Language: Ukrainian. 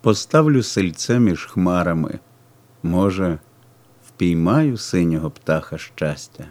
Поставлю сельце між хмарами, може, впіймаю синього птаха щастя.